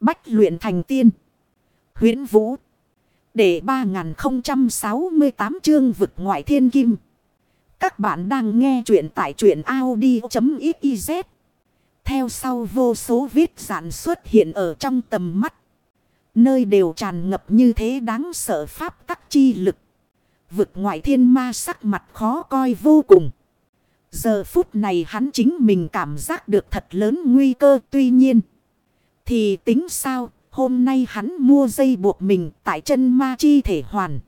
Bách luyện thành tiên. huyễn Vũ. Để 3068 chương vực ngoại thiên kim. Các bạn đang nghe truyện tại truyện Audi.xyz. Theo sau vô số viết giản xuất hiện ở trong tầm mắt. Nơi đều tràn ngập như thế đáng sợ pháp tắc chi lực. Vực ngoại thiên ma sắc mặt khó coi vô cùng. Giờ phút này hắn chính mình cảm giác được thật lớn nguy cơ, tuy nhiên. Thì tính sao, hôm nay hắn mua dây buộc mình tại chân ma chi thể hoàn.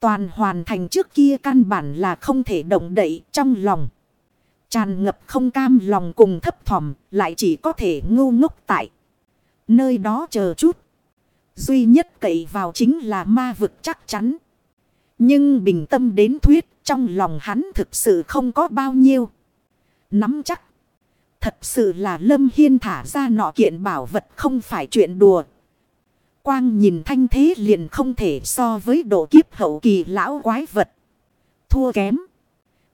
Toàn hoàn thành trước kia căn bản là không thể động đậy trong lòng. Tràn ngập không cam lòng cùng thấp thỏm lại chỉ có thể ngu ngốc tại. Nơi đó chờ chút. Duy nhất cậy vào chính là ma vực chắc chắn. Nhưng bình tâm đến thuyết trong lòng hắn thực sự không có bao nhiêu. Nắm chắc. Thật sự là Lâm Hiên thả ra nọ kiện bảo vật không phải chuyện đùa. Quang nhìn thanh thế liền không thể so với độ kiếp hậu kỳ lão quái vật. Thua kém.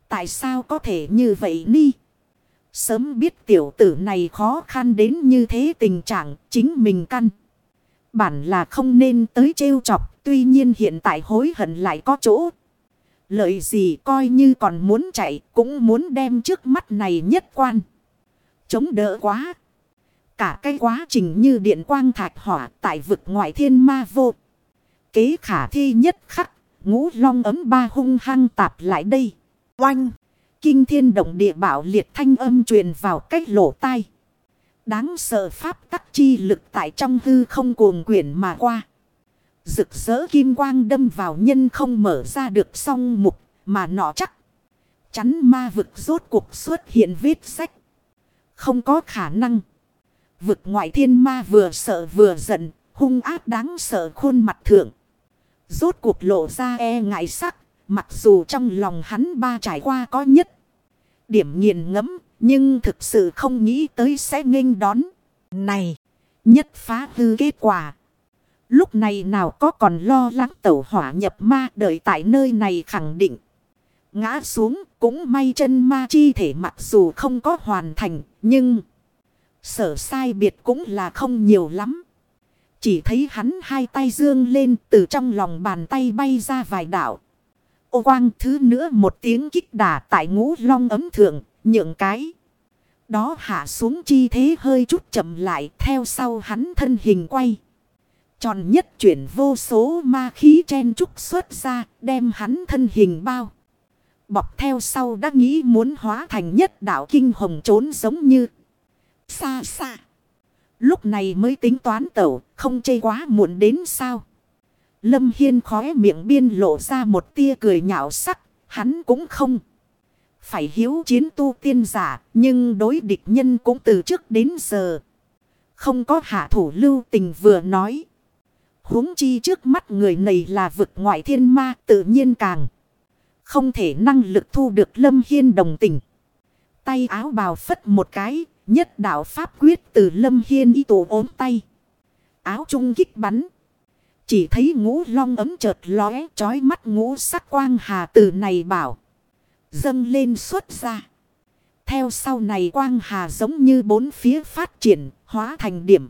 Tại sao có thể như vậy ni? Sớm biết tiểu tử này khó khăn đến như thế tình trạng, chính mình căn. Bản là không nên tới trêu chọc. Tuy nhiên hiện tại hối hận lại có chỗ. Lợi gì coi như còn muốn chạy, cũng muốn đem trước mắt này nhất quan. Chống đỡ quá. Cả cái quá trình như điện quang thạch hỏa tại vực ngoại thiên ma vô. Kế khả thi nhất khắc, ngũ long ấm ba hung hăng tạp lại đây. Oanh! Kinh thiên động địa bảo liệt thanh âm truyền vào cách lỗ tai. Đáng sợ pháp tắc chi lực tại trong hư không cuồng quyển mà qua. Rực rỡ kim quang đâm vào nhân không mở ra được song mục mà nọ chắc. Chắn ma vực rốt cuộc xuất hiện vết sách. Không có khả năng. Vực ngoại thiên ma vừa sợ vừa giận, hung ác đáng sợ khuôn mặt thượng. Rốt cuộc lộ ra e ngại sắc, mặc dù trong lòng hắn ba trải qua có nhất. Điểm nghiền ngẫm nhưng thực sự không nghĩ tới sẽ nghênh đón. Này, nhất phá hư kết quả. Lúc này nào có còn lo lắng tẩu hỏa nhập ma đợi tại nơi này khẳng định. Ngã xuống cũng may chân ma chi thể mặc dù không có hoàn thành nhưng sở sai biệt cũng là không nhiều lắm. Chỉ thấy hắn hai tay dương lên từ trong lòng bàn tay bay ra vài đạo. Ô quang thứ nữa một tiếng kích đả tại ngũ long ấm thượng, nhượng cái. Đó hạ xuống chi thế hơi chút chậm lại theo sau hắn thân hình quay. Tròn nhất chuyển vô số ma khí chen trúc xuất ra đem hắn thân hình bao. Bọc theo sau đã nghĩ muốn hóa thành nhất đạo kinh hồng trốn giống như xa xa. Lúc này mới tính toán tẩu, không chê quá muộn đến sao. Lâm Hiên khóe miệng biên lộ ra một tia cười nhạo sắc. Hắn cũng không. Phải hiếu chiến tu tiên giả. Nhưng đối địch nhân cũng từ trước đến giờ. Không có hạ thủ lưu tình vừa nói huống chi trước mắt người này là vực ngoại thiên ma, tự nhiên càng. Không thể năng lực thu được lâm hiên đồng tình. Tay áo bào phất một cái, nhất đạo pháp quyết từ lâm hiên y tổ ốm tay. Áo trung kích bắn. Chỉ thấy ngũ long ấm chợt lóe trói mắt ngũ sắc quang hà từ này bảo. Dâng lên xuất ra. Theo sau này quang hà giống như bốn phía phát triển, hóa thành điểm.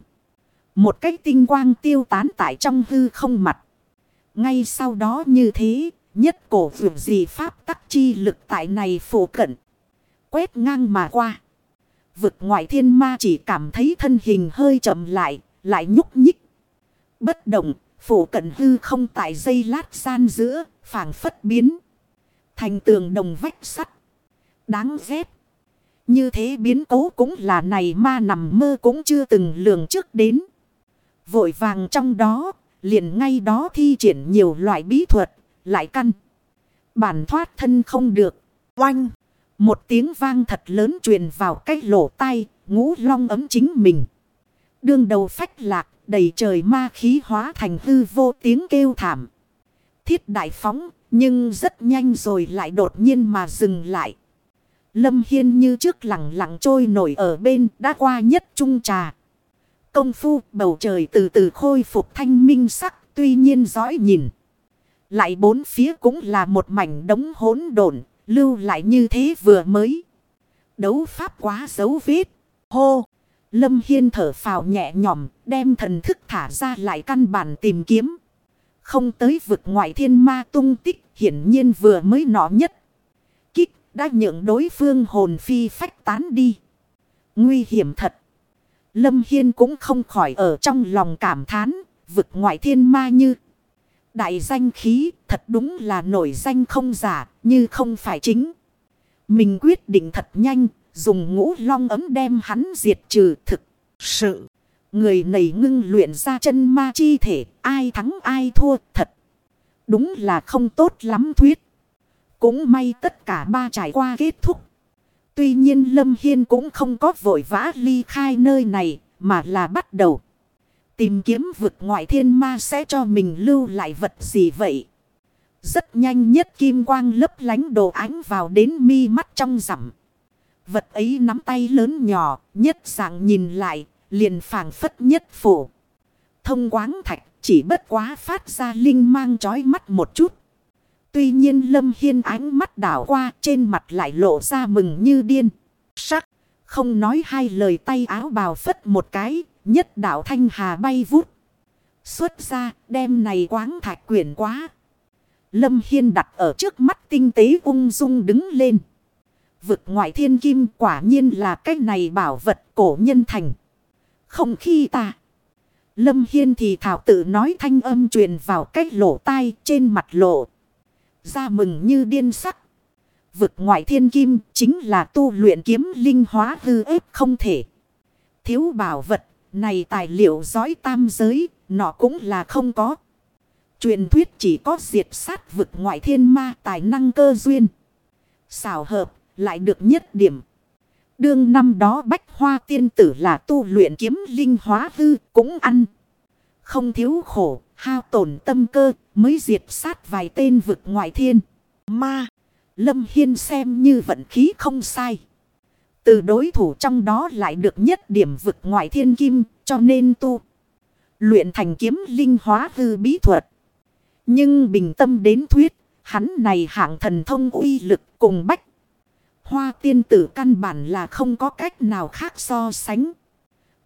Một cái tinh quang tiêu tán tại trong hư không mặt. Ngay sau đó như thế, nhất cổ vượt gì pháp tắc chi lực tại này phổ cận. Quét ngang mà qua. Vực ngoại thiên ma chỉ cảm thấy thân hình hơi chậm lại, lại nhúc nhích. Bất động, phổ cận hư không tại dây lát gian giữa, phảng phất biến. Thành tường đồng vách sắt. Đáng ghét. Như thế biến cố cũng là này ma nằm mơ cũng chưa từng lường trước đến. Vội vàng trong đó, liền ngay đó thi triển nhiều loại bí thuật, lại căn. Bản thoát thân không được. Oanh! Một tiếng vang thật lớn truyền vào cái lỗ tai, ngũ long ấm chính mình. Đương đầu phách lạc, đầy trời ma khí hóa thành hư vô tiếng kêu thảm. Thiết đại phóng, nhưng rất nhanh rồi lại đột nhiên mà dừng lại. Lâm Hiên như trước lặng lặng trôi nổi ở bên đã qua nhất trung trà. Công phu bầu trời từ từ khôi phục thanh minh sắc tuy nhiên dõi nhìn. Lại bốn phía cũng là một mảnh đống hỗn độn lưu lại như thế vừa mới. Đấu pháp quá dấu vết. Hô! Lâm Hiên thở phào nhẹ nhõm, đem thần thức thả ra lại căn bản tìm kiếm. Không tới vực ngoại thiên ma tung tích, hiển nhiên vừa mới nọ nhất. Kích đã nhượng đối phương hồn phi phách tán đi. Nguy hiểm thật. Lâm Hiên cũng không khỏi ở trong lòng cảm thán, vực ngoại thiên ma như. Đại danh khí thật đúng là nổi danh không giả, như không phải chính. Mình quyết định thật nhanh, dùng ngũ long ấm đem hắn diệt trừ thực sự. Người này ngưng luyện ra chân ma chi thể, ai thắng ai thua thật. Đúng là không tốt lắm thuyết. Cũng may tất cả ba trải qua kết thúc. Tuy nhiên Lâm Hiên cũng không có vội vã ly khai nơi này, mà là bắt đầu. Tìm kiếm vực ngoại thiên ma sẽ cho mình lưu lại vật gì vậy. Rất nhanh nhất kim quang lấp lánh đồ ánh vào đến mi mắt trong rằm. Vật ấy nắm tay lớn nhỏ, nhất dạng nhìn lại, liền phảng phất nhất phủ. Thông quáng thạch chỉ bất quá phát ra linh mang chói mắt một chút. Tuy nhiên Lâm Hiên ánh mắt đảo qua trên mặt lại lộ ra mừng như điên. Sắc, không nói hai lời tay áo bào phất một cái, nhất đảo thanh hà bay vút. Xuất ra, đem này quáng thạch quyển quá. Lâm Hiên đặt ở trước mắt tinh tế ung dung đứng lên. Vực ngoại thiên kim quả nhiên là cái này bảo vật cổ nhân thành. Không khi ta. Lâm Hiên thì thảo tự nói thanh âm truyền vào cái lỗ tai trên mặt lộ. Ra mừng như điên sắc. Vực ngoại thiên kim chính là tu luyện kiếm linh hóa hư ếp không thể. Thiếu bảo vật này tài liệu giói tam giới nó cũng là không có. Truyền thuyết chỉ có diệt sát vực ngoại thiên ma tài năng cơ duyên. Xảo hợp lại được nhất điểm. Đương năm đó bách hoa tiên tử là tu luyện kiếm linh hóa hư cũng ăn. Không thiếu khổ, hao tổn tâm cơ mới diệt sát vài tên vực ngoại thiên. Ma, Lâm Hiên xem như vận khí không sai. Từ đối thủ trong đó lại được nhất điểm vực ngoại thiên kim cho nên tu. Luyện thành kiếm linh hóa hư bí thuật. Nhưng bình tâm đến thuyết, hắn này hạng thần thông uy lực cùng bách. Hoa tiên tử căn bản là không có cách nào khác so sánh.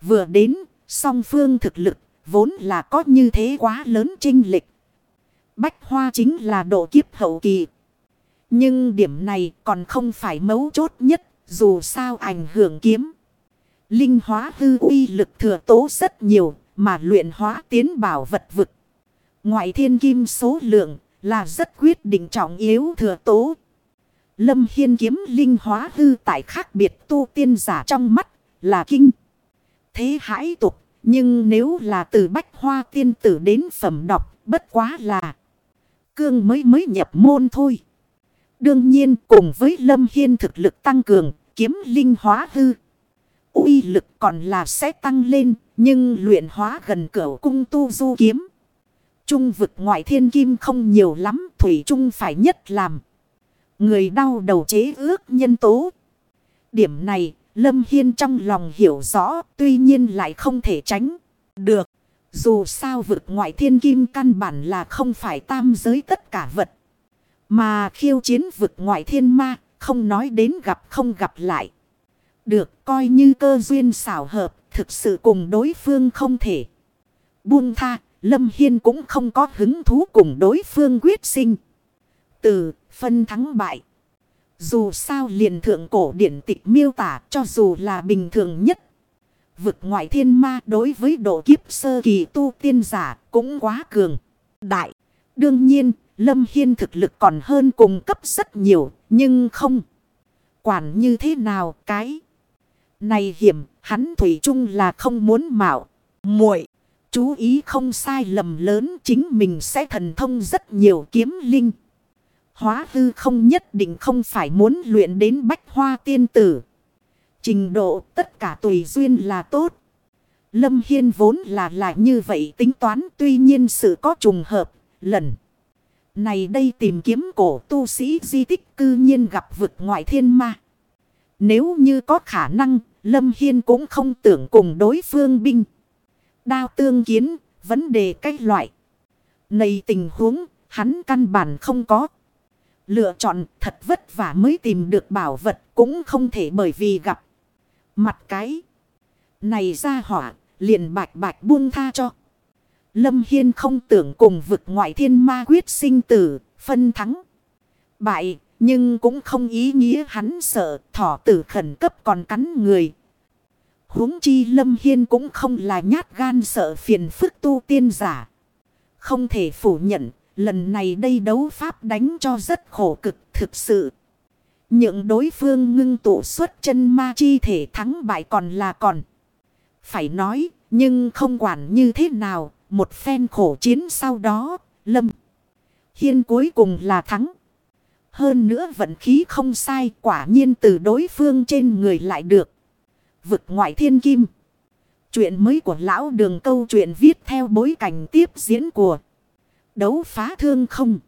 Vừa đến, song phương thực lực, vốn là có như thế quá lớn trinh lịch. Bách hoa chính là độ kiếp hậu kỳ. Nhưng điểm này còn không phải mấu chốt nhất, dù sao ảnh hưởng kiếm. Linh hóa hư uy lực thừa tố rất nhiều, mà luyện hóa tiến bảo vật vực. Ngoại thiên kim số lượng là rất quyết định trọng yếu thừa tố. Lâm Hiên kiếm linh hóa hư tại khác biệt tu tiên giả trong mắt là kinh. Thế hãi tục, nhưng nếu là từ bách hoa tiên tử đến phẩm đọc, bất quá là cương mới mới nhập môn thôi. Đương nhiên cùng với Lâm Hiên thực lực tăng cường, kiếm linh hóa hư. uy lực còn là sẽ tăng lên, nhưng luyện hóa gần cửa cung tu du kiếm. Trung vực ngoại thiên kim không nhiều lắm, Thủy Trung phải nhất làm. Người đau đầu chế ước nhân tố. Điểm này, Lâm Hiên trong lòng hiểu rõ, tuy nhiên lại không thể tránh. Được, dù sao vực ngoại thiên kim căn bản là không phải tam giới tất cả vật. Mà khiêu chiến vực ngoại thiên ma, không nói đến gặp không gặp lại. Được coi như cơ duyên xảo hợp, thực sự cùng đối phương không thể. Buông tha, Lâm Hiên cũng không có hứng thú cùng đối phương quyết sinh. Từ phân thắng bại. Dù sao liền thượng cổ điển tịch miêu tả cho dù là bình thường nhất. Vực ngoại thiên ma đối với độ kiếp sơ kỳ tu tiên giả cũng quá cường. Đại. Đương nhiên, Lâm Hiên thực lực còn hơn cùng cấp rất nhiều, nhưng không. Quản như thế nào cái. Này hiểm, hắn Thủy chung là không muốn mạo. muội Chú ý không sai lầm lớn chính mình sẽ thần thông rất nhiều kiếm linh. Hóa hư không nhất định không phải muốn luyện đến bách hoa tiên tử. Trình độ tất cả tùy duyên là tốt. Lâm Hiên vốn là lại như vậy tính toán tuy nhiên sự có trùng hợp, lần. Này đây tìm kiếm cổ tu sĩ di tích cư nhiên gặp vực ngoại thiên ma. Nếu như có khả năng, Lâm Hiên cũng không tưởng cùng đối phương binh. Đao tương kiến, vấn đề cách loại. Này tình huống, hắn căn bản không có. Lựa chọn thật vất vả mới tìm được bảo vật cũng không thể bởi vì gặp mặt cái. Này ra hỏa, liền bạch bạch buông tha cho. Lâm Hiên không tưởng cùng vực ngoại thiên ma quyết sinh tử, phân thắng. Bại, nhưng cũng không ý nghĩa hắn sợ thỏ tử khẩn cấp còn cắn người. huống chi Lâm Hiên cũng không là nhát gan sợ phiền phức tu tiên giả. Không thể phủ nhận, lần này đây đấu pháp đánh cho rất khổ cực thực sự. Những đối phương ngưng tụ xuất chân ma chi thể thắng bại còn là còn. Phải nói, nhưng không quản như thế nào, một phen khổ chiến sau đó, Lâm Hiên cuối cùng là thắng. Hơn nữa vận khí không sai, quả nhiên từ đối phương trên người lại được. Vực ngoại thiên kim. Chuyện mới của lão đường câu chuyện viết theo bối cảnh tiếp diễn của đấu phá thương không.